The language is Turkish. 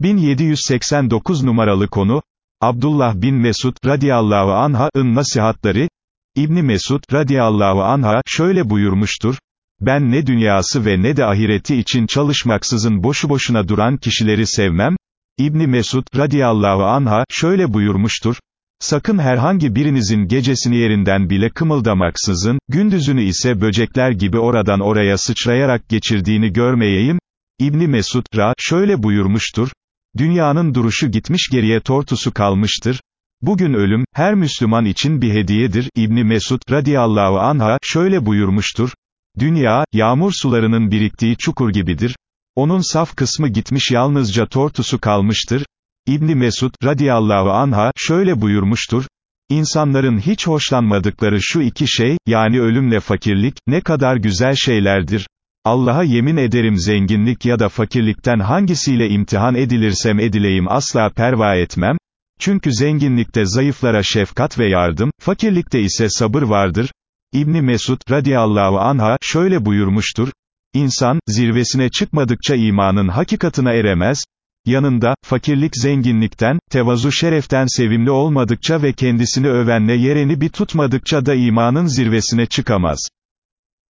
1789 numaralı konu, Abdullah bin Mesud, radiyallahu anha'ın nasihatleri, İbni Mesud, radiyallahu anha, şöyle buyurmuştur, ben ne dünyası ve ne de ahireti için çalışmaksızın boşu boşuna duran kişileri sevmem, İbni Mesud, radiyallahu anha, şöyle buyurmuştur, sakın herhangi birinizin gecesini yerinden bile kımıldamaksızın, gündüzünü ise böcekler gibi oradan oraya sıçrayarak geçirdiğini görmeyeyim, İbni Mesud, ra, şöyle buyurmuştur, Dünyanın duruşu gitmiş geriye tortusu kalmıştır. Bugün ölüm, her Müslüman için bir hediyedir. İbni Mesud, radiyallahu anha, şöyle buyurmuştur. Dünya, yağmur sularının biriktiği çukur gibidir. Onun saf kısmı gitmiş yalnızca tortusu kalmıştır. İbni Mesud, radiyallahu anha, şöyle buyurmuştur. İnsanların hiç hoşlanmadıkları şu iki şey, yani ölümle fakirlik, ne kadar güzel şeylerdir. Allah'a yemin ederim zenginlik ya da fakirlikten hangisiyle imtihan edilirsem edileyim asla perva etmem, çünkü zenginlikte zayıflara şefkat ve yardım, fakirlikte ise sabır vardır. İbni Mesud, radiyallahu anha, şöyle buyurmuştur, İnsan, zirvesine çıkmadıkça imanın hakikatına eremez, yanında, fakirlik zenginlikten, tevazu şereften sevimli olmadıkça ve kendisini övenle yereni bir tutmadıkça da imanın zirvesine çıkamaz.